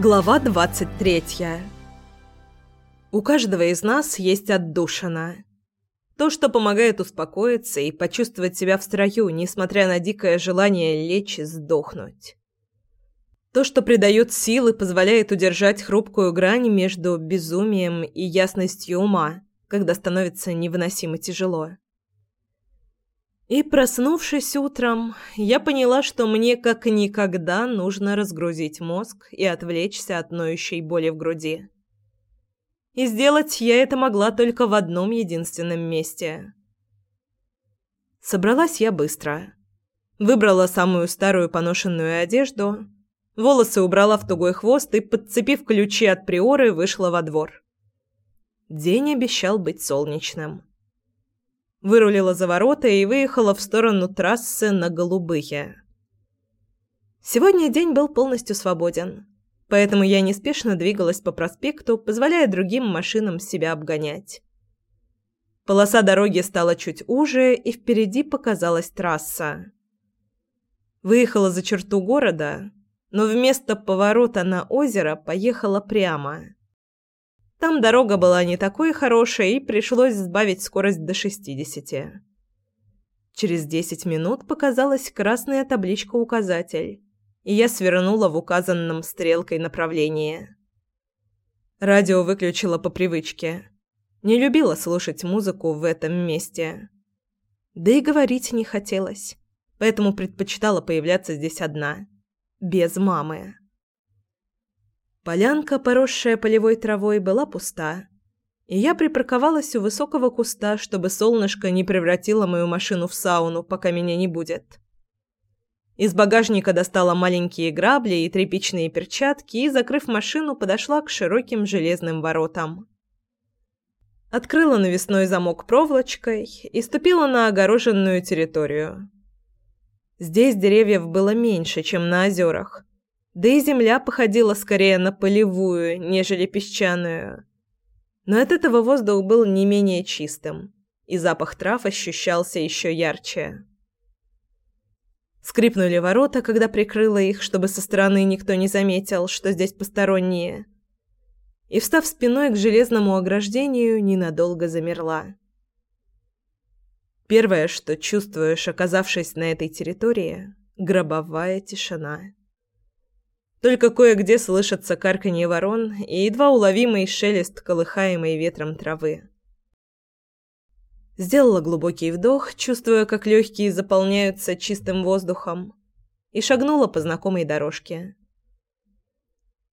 Глава 23. У каждого из нас есть отдушина. То, что помогает успокоиться и почувствовать себя в строю, несмотря на дикое желание лечь и сдохнуть. То, что придает силы, позволяет удержать хрупкую грань между безумием и ясностью ума, когда становится невыносимо тяжело. И, проснувшись утром, я поняла, что мне как никогда нужно разгрузить мозг и отвлечься от ноющей боли в груди. И сделать я это могла только в одном единственном месте. Собралась я быстро. Выбрала самую старую поношенную одежду, волосы убрала в тугой хвост и, подцепив ключи от приоры, вышла во двор. День обещал быть солнечным вырулила за ворота и выехала в сторону трассы на Голубые. Сегодня день был полностью свободен, поэтому я неспешно двигалась по проспекту, позволяя другим машинам себя обгонять. Полоса дороги стала чуть уже, и впереди показалась трасса. Выехала за черту города, но вместо поворота на озеро поехала прямо – там дорога была не такой хорошей, и пришлось сбавить скорость до 60. Через 10 минут показалась красная табличка-указатель, и я свернула в указанном стрелкой направлении. Радио выключила по привычке. Не любила слушать музыку в этом месте. Да и говорить не хотелось, поэтому предпочитала появляться здесь одна, без мамы. Полянка, поросшая полевой травой, была пуста. И я припарковалась у высокого куста, чтобы солнышко не превратило мою машину в сауну, пока меня не будет. Из багажника достала маленькие грабли и тряпичные перчатки и, закрыв машину, подошла к широким железным воротам. Открыла навесной замок проволочкой и ступила на огороженную территорию. Здесь деревьев было меньше, чем на озерах, да и земля походила скорее на полевую, нежели песчаную. Но от этого воздух был не менее чистым, и запах трав ощущался еще ярче. Скрипнули ворота, когда прикрыла их, чтобы со стороны никто не заметил, что здесь посторонние. И, встав спиной к железному ограждению, ненадолго замерла. Первое, что чувствуешь, оказавшись на этой территории – гробовая тишина. Только кое-где слышится карканье ворон и едва уловимый шелест колыхаемой ветром травы. Сделала глубокий вдох, чувствуя, как легкие заполняются чистым воздухом, и шагнула по знакомой дорожке.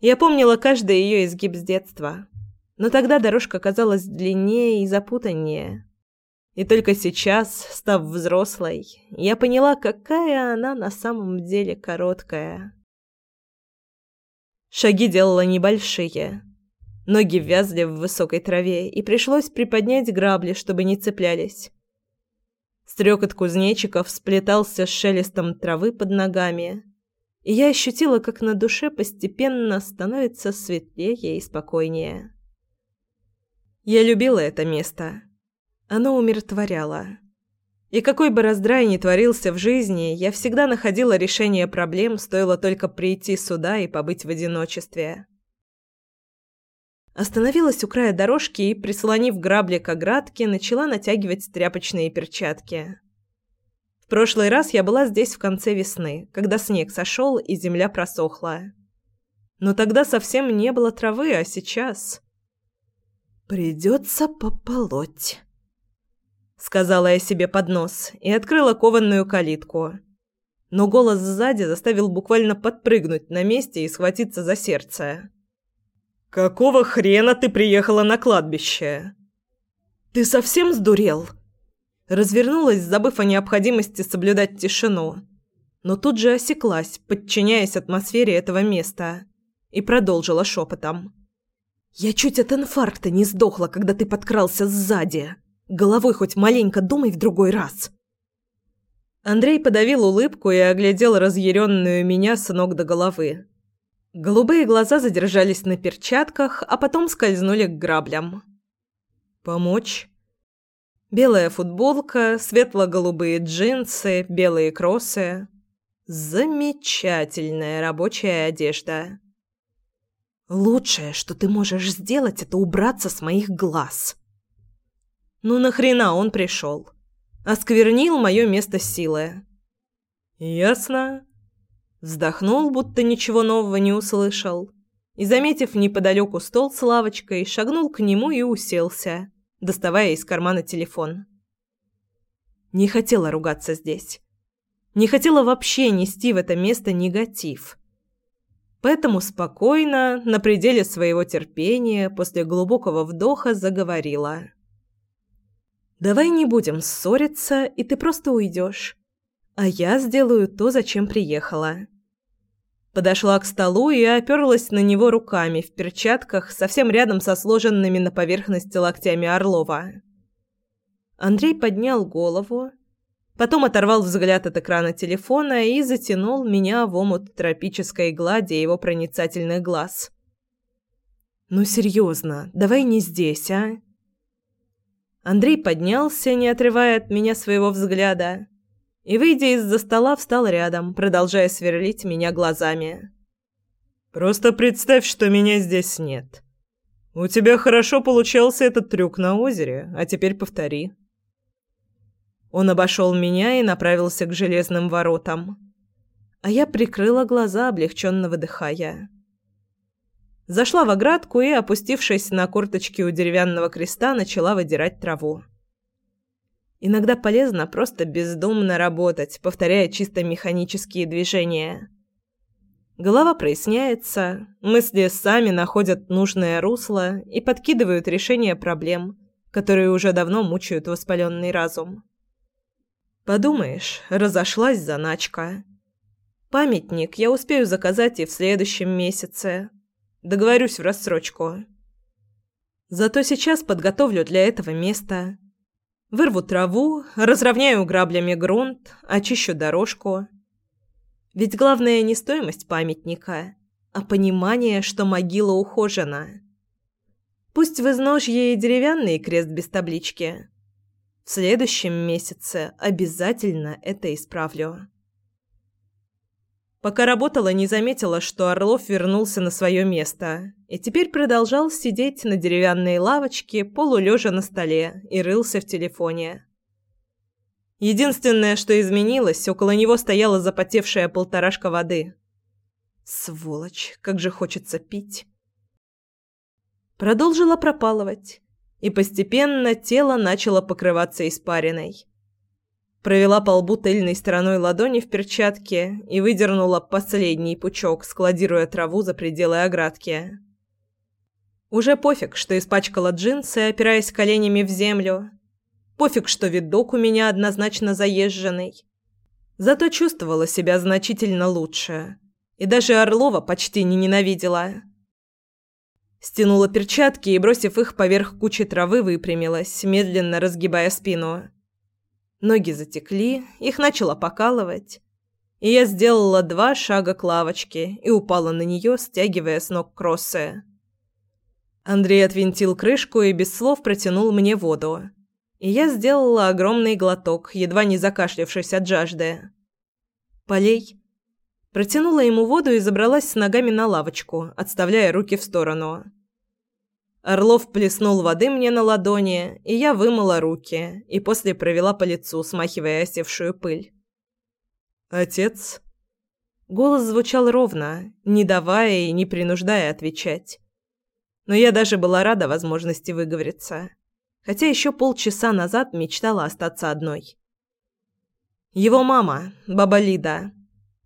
Я помнила каждый ее изгиб с детства, но тогда дорожка казалась длиннее и запутаннее. И только сейчас, став взрослой, я поняла, какая она на самом деле короткая. Шаги делала небольшие. Ноги вязли в высокой траве, и пришлось приподнять грабли, чтобы не цеплялись. Стрекот кузнечиков сплетался с шелестом травы под ногами, и я ощутила, как на душе постепенно становится светлее и спокойнее. Я любила это место. Оно умиротворяло. И какой бы раздрай ни творился в жизни, я всегда находила решение проблем, стоило только прийти сюда и побыть в одиночестве. Остановилась у края дорожки и, прислонив грабли к оградке, начала натягивать тряпочные перчатки. В прошлый раз я была здесь в конце весны, когда снег сошел и земля просохла. Но тогда совсем не было травы, а сейчас... «Придется пополоть» сказала я себе под нос и открыла кованную калитку. Но голос сзади заставил буквально подпрыгнуть на месте и схватиться за сердце. «Какого хрена ты приехала на кладбище?» «Ты совсем сдурел?» Развернулась, забыв о необходимости соблюдать тишину. Но тут же осеклась, подчиняясь атмосфере этого места, и продолжила шепотом. «Я чуть от инфаркта не сдохла, когда ты подкрался сзади!» Головой хоть маленько думай в другой раз. Андрей подавил улыбку и оглядел разъяренную меня с ног до головы. Голубые глаза задержались на перчатках, а потом скользнули к граблям. «Помочь?» Белая футболка, светло-голубые джинсы, белые кроссы. Замечательная рабочая одежда. Лучшее, что ты можешь сделать, это убраться с моих глаз. Ну нахрена он пришел? Осквернил мое место силы. Ясно. Вздохнул, будто ничего нового не услышал. И, заметив неподалеку стол с лавочкой, шагнул к нему и уселся, доставая из кармана телефон. Не хотела ругаться здесь. Не хотела вообще нести в это место негатив. Поэтому спокойно, на пределе своего терпения, после глубокого вдоха заговорила. «Давай не будем ссориться, и ты просто уйдешь. А я сделаю то, зачем приехала». Подошла к столу и оперлась на него руками в перчатках, совсем рядом со сложенными на поверхности локтями Орлова. Андрей поднял голову, потом оторвал взгляд от экрана телефона и затянул меня в омут тропической глади его проницательных глаз. «Ну серьезно, давай не здесь, а?» Андрей поднялся, не отрывая от меня своего взгляда, и, выйдя из-за стола, встал рядом, продолжая сверлить меня глазами. «Просто представь, что меня здесь нет. У тебя хорошо получался этот трюк на озере, а теперь повтори». Он обошел меня и направился к железным воротам. А я прикрыла глаза, облегченно выдыхая. Зашла в оградку и, опустившись на корточки у деревянного креста, начала выдирать траву. Иногда полезно просто бездумно работать, повторяя чисто механические движения. Голова проясняется, мысли сами находят нужное русло и подкидывают решение проблем, которые уже давно мучают воспаленный разум. Подумаешь, разошлась заначка. Памятник я успею заказать и в следующем месяце. Договорюсь в рассрочку. Зато сейчас подготовлю для этого место. Вырву траву, разровняю граблями грунт, очищу дорожку. Ведь главное не стоимость памятника, а понимание, что могила ухожена. Пусть в изножье и деревянный крест без таблички – в следующем месяце обязательно это исправлю. Пока работала, не заметила, что Орлов вернулся на свое место и теперь продолжал сидеть на деревянной лавочке, полулежа на столе, и рылся в телефоне. Единственное, что изменилось, около него стояла запотевшая полторашка воды. Сволочь, как же хочется пить. Продолжила пропалывать и постепенно тело начало покрываться испариной. Провела по лбу тыльной стороной ладони в перчатке и выдернула последний пучок, складируя траву за пределы оградки. Уже пофиг, что испачкала джинсы, опираясь коленями в землю. Пофиг, что видок у меня однозначно заезженный. Зато чувствовала себя значительно лучше. И даже Орлова почти не ненавидела. Стянула перчатки и, бросив их поверх кучи травы, выпрямилась, медленно разгибая спину. Ноги затекли, их начало покалывать. И я сделала два шага к лавочке и упала на нее, стягивая с ног кроссы. Андрей отвинтил крышку и без слов протянул мне воду. И я сделала огромный глоток, едва не закашлявшись от жажды. «Полей?» Протянула ему воду и забралась с ногами на лавочку, отставляя руки в сторону. Орлов плеснул воды мне на ладони, и я вымыла руки и после провела по лицу, смахивая осевшую пыль. «Отец?» Голос звучал ровно, не давая и не принуждая отвечать. Но я даже была рада возможности выговориться, хотя еще полчаса назад мечтала остаться одной. Его мама, баба Лида.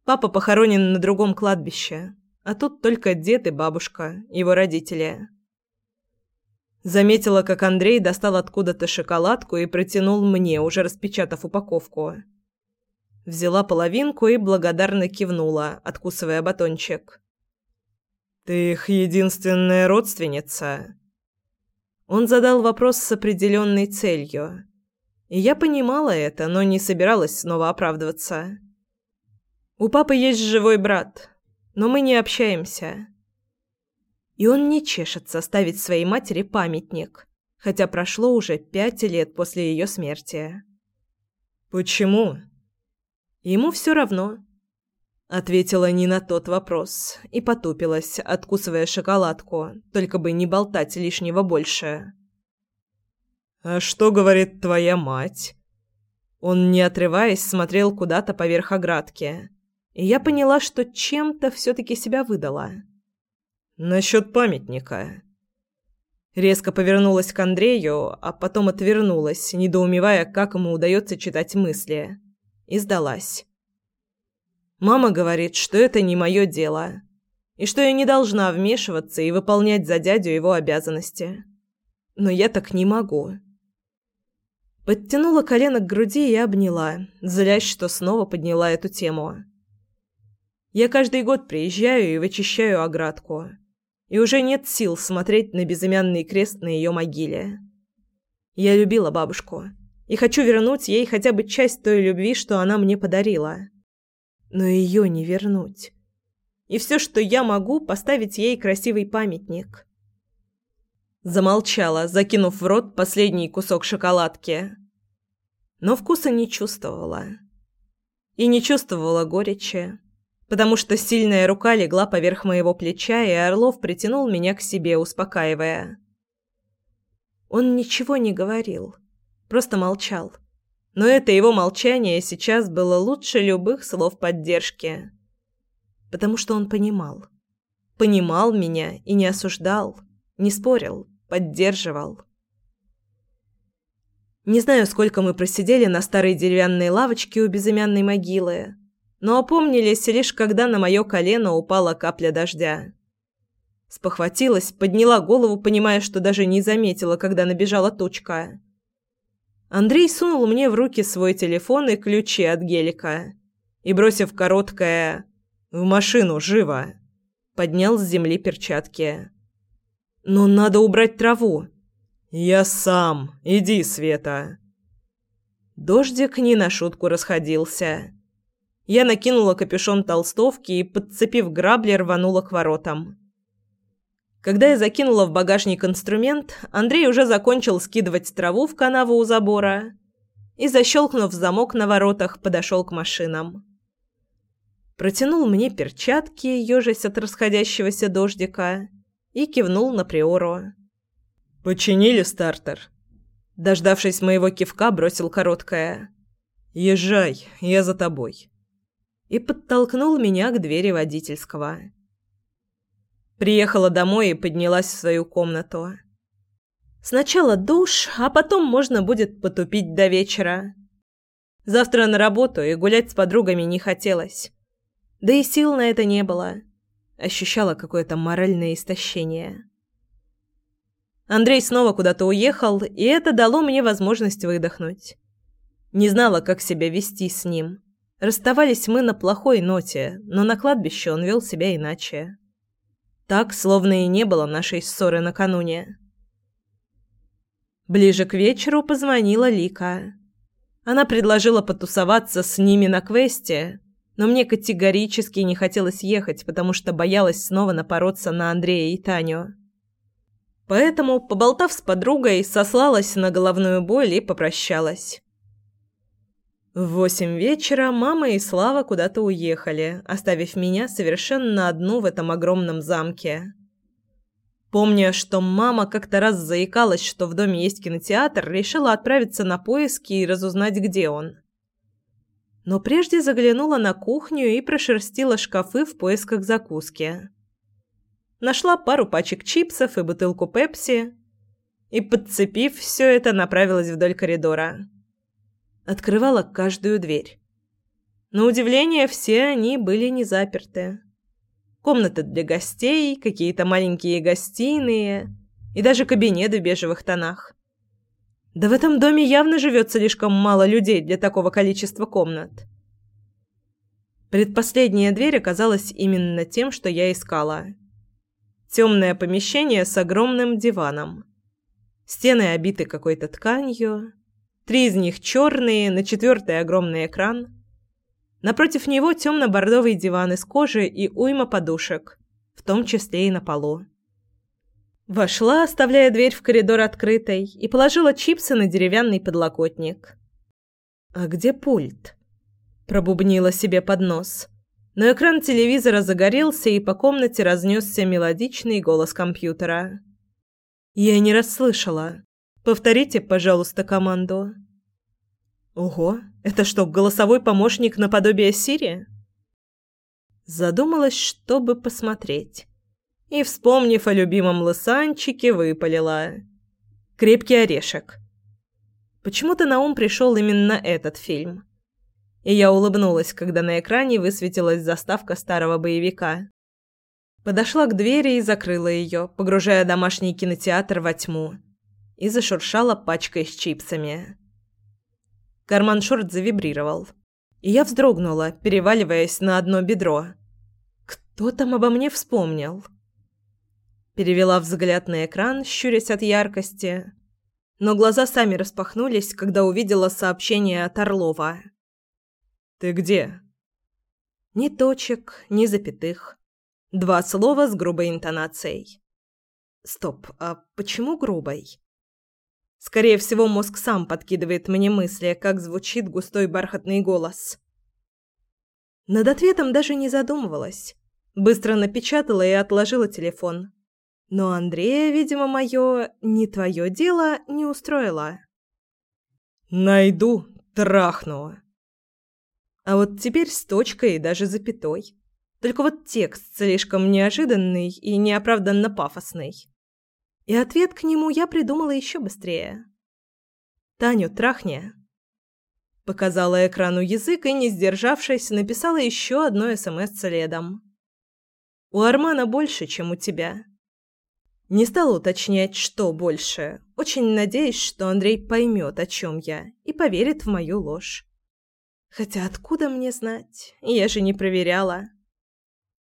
Папа похоронен на другом кладбище, а тут только дед и бабушка, его родители. Заметила, как Андрей достал откуда-то шоколадку и протянул мне, уже распечатав упаковку. Взяла половинку и благодарно кивнула, откусывая батончик. «Ты их единственная родственница?» Он задал вопрос с определенной целью. И я понимала это, но не собиралась снова оправдываться. «У папы есть живой брат, но мы не общаемся и он не чешется ставить своей матери памятник, хотя прошло уже пять лет после ее смерти. Почему? Ему все равно. Ответила не на тот вопрос и потупилась, откусывая шоколадку, только бы не болтать лишнего больше. «А что говорит твоя мать?» Он, не отрываясь, смотрел куда-то поверх оградки. И я поняла, что чем-то все-таки себя выдала. «Насчет памятника». Резко повернулась к Андрею, а потом отвернулась, недоумевая, как ему удается читать мысли. И сдалась. Мама говорит, что это не мое дело, и что я не должна вмешиваться и выполнять за дядю его обязанности. Но я так не могу. Подтянула колено к груди и обняла, злясь, что снова подняла эту тему. Я каждый год приезжаю и вычищаю оградку, и уже нет сил смотреть на безымянный крест на ее могиле. Я любила бабушку и хочу вернуть ей хотя бы часть той любви, что она мне подарила но ее не вернуть. И все, что я могу, поставить ей красивый памятник. Замолчала, закинув в рот последний кусок шоколадки. Но вкуса не чувствовала. И не чувствовала горечи, потому что сильная рука легла поверх моего плеча, и Орлов притянул меня к себе, успокаивая. Он ничего не говорил, просто молчал но это его молчание сейчас было лучше любых слов поддержки. Потому что он понимал. Понимал меня и не осуждал, не спорил, поддерживал. Не знаю, сколько мы просидели на старой деревянной лавочке у безымянной могилы, но опомнились лишь когда на мое колено упала капля дождя. Спохватилась, подняла голову, понимая, что даже не заметила, когда набежала тучка. Андрей сунул мне в руки свой телефон и ключи от гелика и, бросив короткое «в машину, живо!», поднял с земли перчатки. «Но надо убрать траву». «Я сам. Иди, Света». Дождик не на шутку расходился. Я накинула капюшон толстовки и, подцепив грабли, рванула к воротам. Когда я закинула в багажник инструмент, Андрей уже закончил скидывать траву в канаву у забора и, защелкнув замок на воротах, подошел к машинам. Протянул мне перчатки, ежась от расходящегося дождика, и кивнул на Приору. «Починили стартер?» Дождавшись моего кивка, бросил короткое. «Езжай, я за тобой». И подтолкнул меня к двери водительского. Приехала домой и поднялась в свою комнату. Сначала душ, а потом можно будет потупить до вечера. Завтра на работу и гулять с подругами не хотелось. Да и сил на это не было. Ощущала какое-то моральное истощение. Андрей снова куда-то уехал, и это дало мне возможность выдохнуть. Не знала, как себя вести с ним. Расставались мы на плохой ноте, но на кладбище он вел себя иначе. Так, словно и не было нашей ссоры накануне. Ближе к вечеру позвонила Лика. Она предложила потусоваться с ними на квесте, но мне категорически не хотелось ехать, потому что боялась снова напороться на Андрея и Таню. Поэтому, поболтав с подругой, сослалась на головную боль и попрощалась. В восемь вечера мама и Слава куда-то уехали, оставив меня совершенно одну в этом огромном замке. Помня, что мама как-то раз заикалась, что в доме есть кинотеатр, решила отправиться на поиски и разузнать, где он. Но прежде заглянула на кухню и прошерстила шкафы в поисках закуски. Нашла пару пачек чипсов и бутылку пепси и, подцепив все это, направилась вдоль коридора открывала каждую дверь. На удивление, все они были не заперты. Комнаты для гостей, какие-то маленькие гостиные и даже кабинеты в бежевых тонах. Да в этом доме явно живет слишком мало людей для такого количества комнат. Предпоследняя дверь оказалась именно тем, что я искала. Темное помещение с огромным диваном. Стены обиты какой-то тканью, Три из них черные, на четвертый огромный экран. Напротив него темно-бордовый диван из кожи и уйма подушек, в том числе и на полу. Вошла, оставляя дверь в коридор открытой, и положила чипсы на деревянный подлокотник. «А где пульт?» Пробубнила себе под нос, Но экран телевизора загорелся, и по комнате разнесся мелодичный голос компьютера. Я не расслышала. Повторите, пожалуйста, команду. Ого, это что, голосовой помощник наподобие Сири? Задумалась, чтобы посмотреть. И, вспомнив о любимом лысанчике, выпалила. «Крепкий орешек». Почему-то на ум пришел именно этот фильм. И я улыбнулась, когда на экране высветилась заставка старого боевика. Подошла к двери и закрыла ее, погружая домашний кинотеатр во тьму. И зашуршала пачкой с чипсами. Карман шорт завибрировал. И я вздрогнула, переваливаясь на одно бедро. Кто там обо мне вспомнил? Перевела взгляд на экран, щурясь от яркости. Но глаза сами распахнулись, когда увидела сообщение от Орлова. «Ты где?» Ни точек, ни запятых. Два слова с грубой интонацией. Стоп, а почему грубой? Скорее всего, мозг сам подкидывает мне мысли, как звучит густой бархатный голос. Над ответом даже не задумывалась. Быстро напечатала и отложила телефон. Но Андрея, видимо, мое «не твое дело» не устроило. «Найду, трахну». А вот теперь с точкой и даже запятой. Только вот текст слишком неожиданный и неоправданно пафосный. И ответ к нему я придумала еще быстрее. «Таню, трахни». Показала экрану язык и, не сдержавшись, написала еще одно СМС следом. «У Армана больше, чем у тебя». Не стала уточнять, что больше. Очень надеюсь, что Андрей поймет, о чем я, и поверит в мою ложь. Хотя откуда мне знать? Я же не проверяла.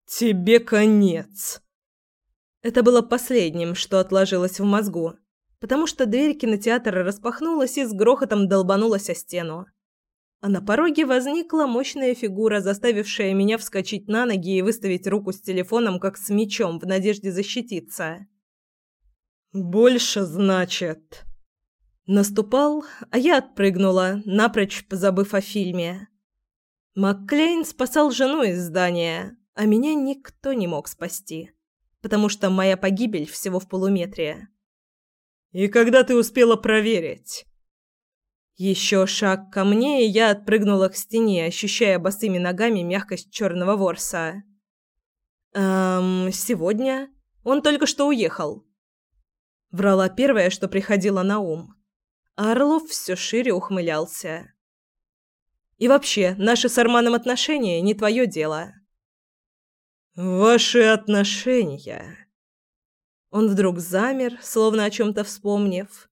«Тебе конец!» Это было последним, что отложилось в мозгу, потому что дверь кинотеатра распахнулась и с грохотом долбанулась о стену. А на пороге возникла мощная фигура, заставившая меня вскочить на ноги и выставить руку с телефоном, как с мечом, в надежде защититься. «Больше, значит...» Наступал, а я отпрыгнула, напрочь позабыв о фильме. Макклейн спасал жену из здания, а меня никто не мог спасти, потому что моя погибель всего в полуметре. «И когда ты успела проверить?» Еще шаг ко мне, и я отпрыгнула к стене, ощущая босыми ногами мягкость черного ворса. «Эм, сегодня? Он только что уехал». Врала первое, что приходило на ум. А Орлов все шире ухмылялся. «И вообще, наши с Арманом отношения не твое дело». «Ваши отношения...» Он вдруг замер, словно о чем-то вспомнив,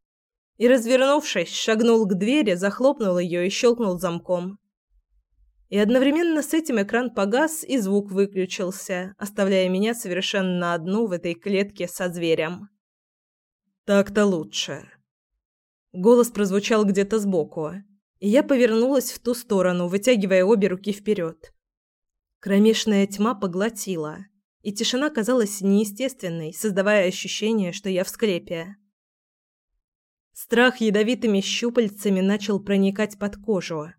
и, развернувшись, шагнул к двери, захлопнул ее и щелкнул замком. И одновременно с этим экран погас, и звук выключился, оставляя меня совершенно одну в этой клетке со зверем. «Так-то лучше». Голос прозвучал где-то сбоку, и я повернулась в ту сторону, вытягивая обе руки вперед. Кромешная тьма поглотила, и тишина казалась неестественной, создавая ощущение, что я в склепе. Страх ядовитыми щупальцами начал проникать под кожу,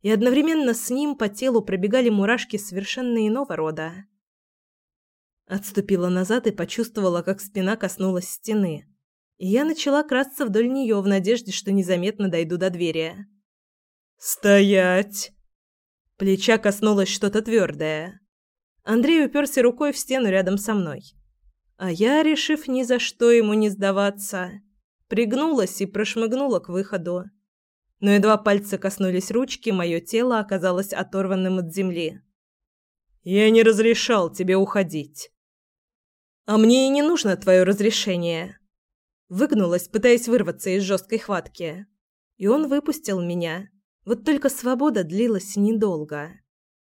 и одновременно с ним по телу пробегали мурашки совершенно иного рода. Отступила назад и почувствовала, как спина коснулась стены, и я начала красться вдоль нее в надежде, что незаметно дойду до двери. «Стоять!» Плеча коснулось что-то твердое. Андрей уперся рукой в стену рядом со мной. А я, решив ни за что ему не сдаваться, пригнулась и прошмыгнула к выходу. Но едва пальцы коснулись ручки, мое тело оказалось оторванным от земли. «Я не разрешал тебе уходить». «А мне и не нужно твое разрешение». Выгнулась, пытаясь вырваться из жесткой хватки. И он выпустил меня. Вот только свобода длилась недолго.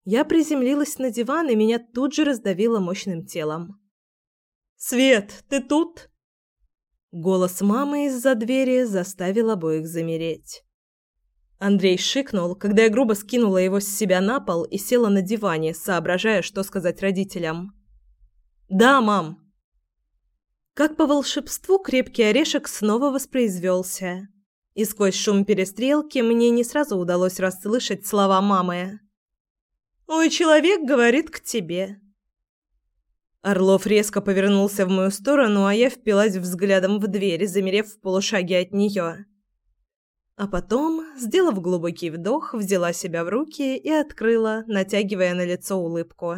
Я приземлилась на диван, и меня тут же раздавило мощным телом. «Свет, ты тут?» Голос мамы из-за двери заставил обоих замереть. Андрей шикнул, когда я грубо скинула его с себя на пол и села на диване, соображая, что сказать родителям. «Да, мам». Как по волшебству крепкий орешек снова воспроизвелся и сквозь шум перестрелки мне не сразу удалось расслышать слова мамы. «Ой, человек говорит к тебе». Орлов резко повернулся в мою сторону, а я впилась взглядом в дверь, замерев в полушаге от нее. А потом, сделав глубокий вдох, взяла себя в руки и открыла, натягивая на лицо улыбку.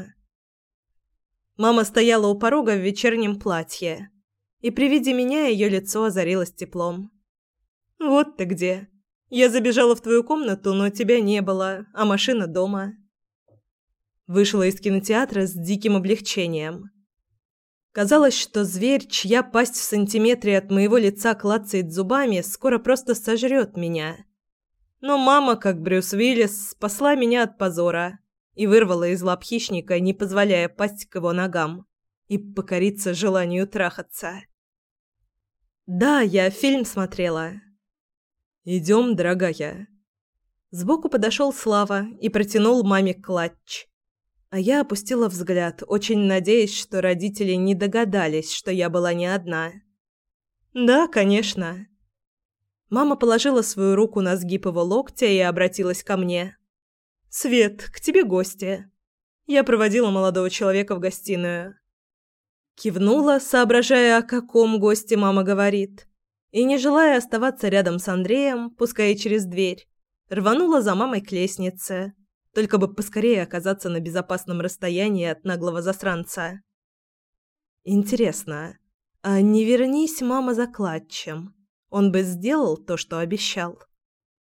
Мама стояла у порога в вечернем платье, и при виде меня ее лицо озарилось теплом. «Вот ты где. Я забежала в твою комнату, но тебя не было, а машина дома». Вышла из кинотеатра с диким облегчением. Казалось, что зверь, чья пасть в сантиметре от моего лица клацает зубами, скоро просто сожрет меня. Но мама, как Брюс Уиллис, спасла меня от позора и вырвала из лап хищника, не позволяя пасть к его ногам и покориться желанию трахаться. «Да, я фильм смотрела». «Идем, дорогая». Сбоку подошел Слава и протянул маме клатч. А я опустила взгляд, очень надеясь, что родители не догадались, что я была не одна. «Да, конечно». Мама положила свою руку на сгиб его локтя и обратилась ко мне. «Свет, к тебе гости». Я проводила молодого человека в гостиную. Кивнула, соображая, о каком госте мама говорит. И, не желая оставаться рядом с Андреем, пускай через дверь, рванула за мамой к лестнице, только бы поскорее оказаться на безопасном расстоянии от наглого засранца. Интересно, а не вернись мама за клатчем, он бы сделал то, что обещал?